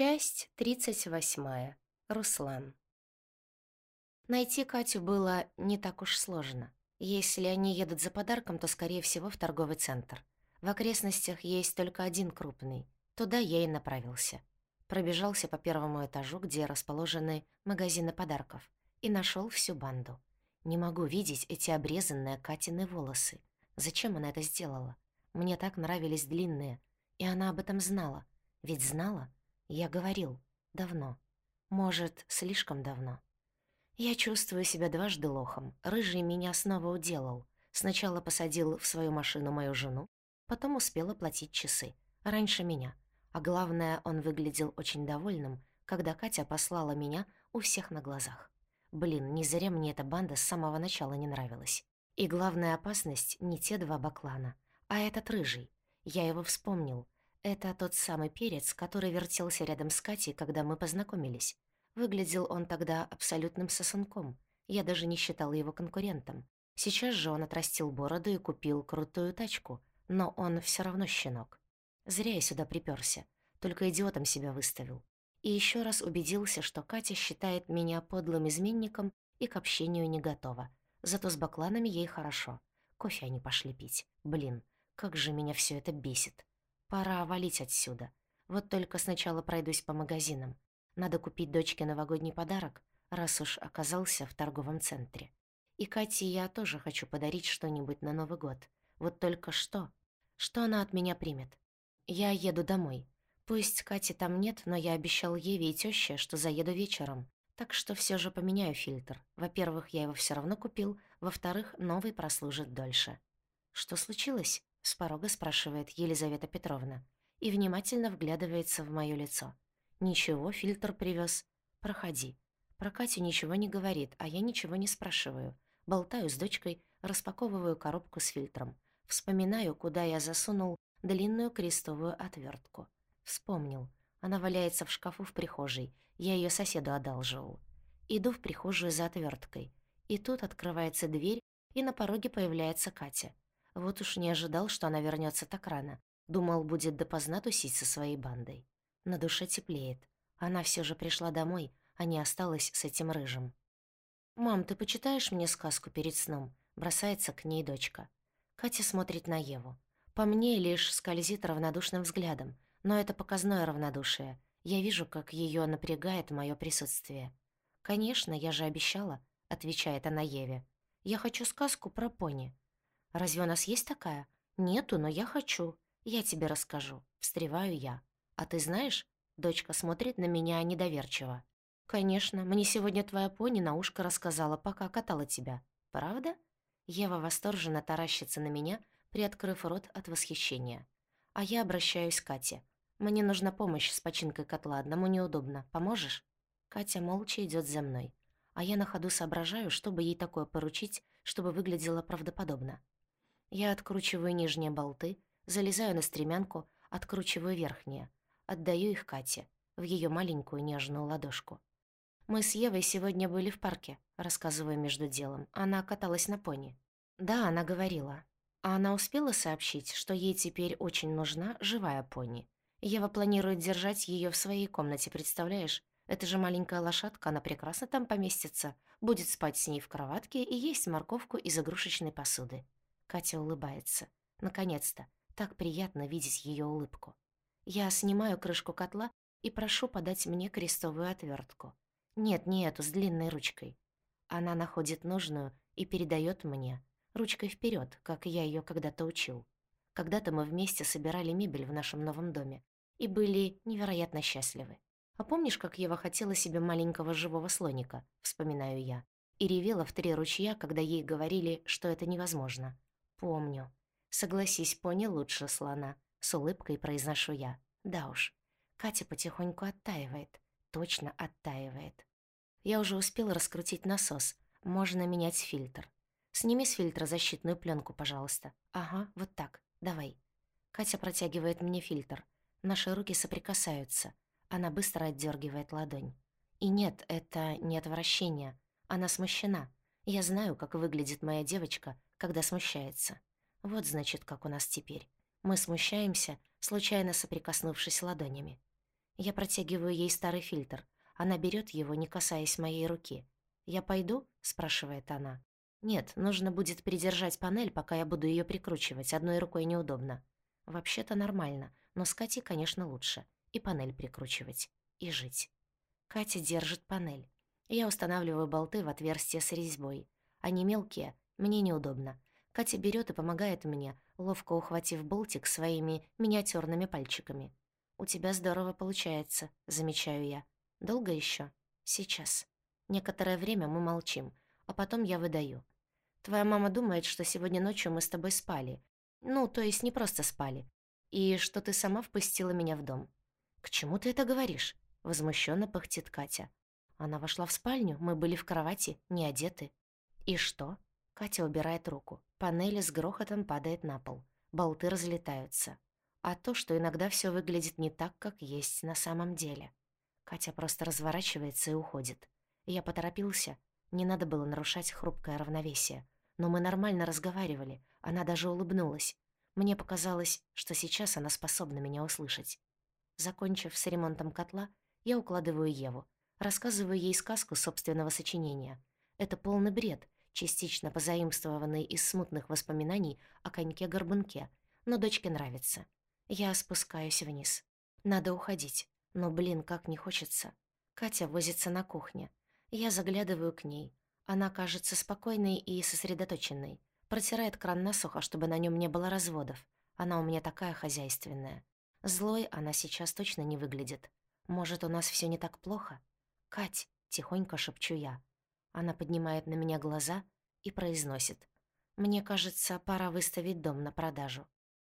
Часть 38. Руслан. Найти Катю было не так уж сложно. Если они едут за подарком, то, скорее всего, в торговый центр. В окрестностях есть только один крупный. Туда я и направился. Пробежался по первому этажу, где расположены магазины подарков, и нашел всю банду. Не могу видеть эти обрезанные Катины волосы. Зачем она это сделала? Мне так нравились длинные, и она об этом знала. Ведь знала — я говорил. Давно. Может, слишком давно. Я чувствую себя дважды лохом. Рыжий меня снова уделал. Сначала посадил в свою машину мою жену, потом успел оплатить часы. Раньше меня. А главное, он выглядел очень довольным, когда Катя послала меня у всех на глазах. Блин, не зря мне эта банда с самого начала не нравилась. И главная опасность не те два баклана, а этот рыжий. Я его вспомнил — это тот самый перец, который вертелся рядом с Катей, когда мы познакомились. Выглядел он тогда абсолютным сосунком. Я даже не считала его конкурентом. Сейчас же он отрастил бороду и купил крутую тачку, но он все равно щенок. Зря я сюда припёрся, только идиотом себя выставил. И еще раз убедился, что Катя считает меня подлым изменником и к общению не готова. Зато с бакланами ей хорошо. Кофе они пошли пить. Блин, как же меня все это бесит. Пора валить отсюда. Вот только сначала пройдусь по магазинам. Надо купить дочке новогодний подарок, раз уж оказался в торговом центре. И Кате я тоже хочу подарить что-нибудь на Новый год. Вот только что? Что она от меня примет? Я еду домой. Пусть Кати там нет, но я обещал Еве и тёще, что заеду вечером. Так что все же поменяю фильтр. Во-первых, я его все равно купил. Во-вторых, новый прослужит дольше. Что случилось? С порога спрашивает Елизавета Петровна и внимательно вглядывается в моё лицо. «Ничего, фильтр привез. Проходи». Про Катю ничего не говорит, а я ничего не спрашиваю. Болтаю с дочкой, распаковываю коробку с фильтром. Вспоминаю, куда я засунул длинную крестовую отвертку. Вспомнил. Она валяется в шкафу в прихожей. Я ее соседу одалживал. Иду в прихожую за отверткой. И тут открывается дверь, и на пороге появляется Катя. Вот уж не ожидал, что она вернется так рано. Думал, будет допоздна тусить со своей бандой. На душе теплеет. Она все же пришла домой, а не осталась с этим рыжим. «Мам, ты почитаешь мне сказку перед сном?» Бросается к ней дочка. Катя смотрит на Еву. По мне лишь скользит равнодушным взглядом, но это показное равнодушие. Я вижу, как ее напрягает мое присутствие. «Конечно, я же обещала», — отвечает она Еве. «Я хочу сказку про пони». Разве у нас есть такая? Нету, но я хочу. Я тебе расскажу. Встреваю я. А ты знаешь? Дочка смотрит на меня недоверчиво. Конечно, мне сегодня твоя пони на ушко рассказала, пока катала тебя. Правда? Ева восторженно таращится на меня, приоткрыв рот от восхищения. А я обращаюсь к Кате. Мне нужна помощь с починкой котла, одному неудобно. Поможешь? Катя молча идет за мной. А я на ходу соображаю, чтобы ей такое поручить, чтобы выглядело правдоподобно. Я откручиваю нижние болты, залезаю на стремянку, откручиваю верхние. Отдаю их Кате, в ее маленькую нежную ладошку. «Мы с Евой сегодня были в парке», — рассказываю между делом. Она каталась на пони. «Да, она говорила. А она успела сообщить, что ей теперь очень нужна живая пони. Ева планирует держать ее в своей комнате, представляешь? Это же маленькая лошадка, она прекрасно там поместится, будет спать с ней в кроватке и есть морковку из игрушечной посуды. Катя улыбается. Наконец-то. Так приятно видеть ее улыбку. Я снимаю крышку котла и прошу подать мне крестовую отвертку. Нет, не эту, с длинной ручкой. Она находит нужную и передает мне. Ручкой вперед, как я ее когда-то учил. Когда-то мы вместе собирали мебель в нашем новом доме и были невероятно счастливы. А помнишь, как Ева хотела себе маленького живого слоника, вспоминаю я, и ревела в три ручья, когда ей говорили, что это невозможно. «Помню. Согласись, пони лучше слона», — с улыбкой произношу я. «Да уж. Катя потихоньку оттаивает. Точно оттаивает. Я уже успел раскрутить насос. Можно менять фильтр. Сними с фильтра защитную пленку, пожалуйста. Ага, вот так. Давай». Катя протягивает мне фильтр. Наши руки соприкасаются. Она быстро отдергивает ладонь. И нет, это не отвращение. Она смущена. Я знаю, как выглядит моя девочка, когда смущается. Вот значит, как у нас теперь. Мы смущаемся, случайно соприкоснувшись ладонями. Я протягиваю ей старый фильтр. Она берет его, не касаясь моей руки. «Я пойду?» — спрашивает она. «Нет, нужно будет придержать панель, пока я буду ее прикручивать. Одной рукой неудобно». «Вообще-то нормально, но с Катей, конечно, лучше. И панель прикручивать. И жить». Катя держит панель. Я устанавливаю болты в отверстие с резьбой. Они мелкие, мне неудобно. Катя берет и помогает мне, ловко ухватив болтик своими миниатюрными пальчиками. «У тебя здорово получается», — замечаю я. «Долго еще? «Сейчас». Некоторое время мы молчим, а потом я выдаю. «Твоя мама думает, что сегодня ночью мы с тобой спали. Ну, то есть не просто спали. И что ты сама впустила меня в дом». «К чему ты это говоришь?» — возмущенно пыхтит Катя. Она вошла в спальню, мы были в кровати, не одеты. «И что?» Катя убирает руку. Панель с грохотом падает на пол. Болты разлетаются. А то, что иногда все выглядит не так, как есть на самом деле. Катя просто разворачивается и уходит. Я поторопился. Не надо было нарушать хрупкое равновесие. Но мы нормально разговаривали. Она даже улыбнулась. Мне показалось, что сейчас она способна меня услышать. Закончив с ремонтом котла, я укладываю Еву. Рассказываю ей сказку собственного сочинения. Это полный бред, частично позаимствованный из смутных воспоминаний о коньке-горбунке, но дочке нравится. Я спускаюсь вниз. Надо уходить, но, блин, как не хочется. Катя возится на кухне. Я заглядываю к ней. Она кажется спокойной и сосредоточенной. Протирает кран насухо, чтобы на нем не было разводов. Она у меня такая хозяйственная. Злой она сейчас точно не выглядит. Может, у нас все не так плохо? «Кать», — тихонько шепчу я. Она поднимает на меня глаза и произносит. «Мне кажется, пора выставить дом на продажу».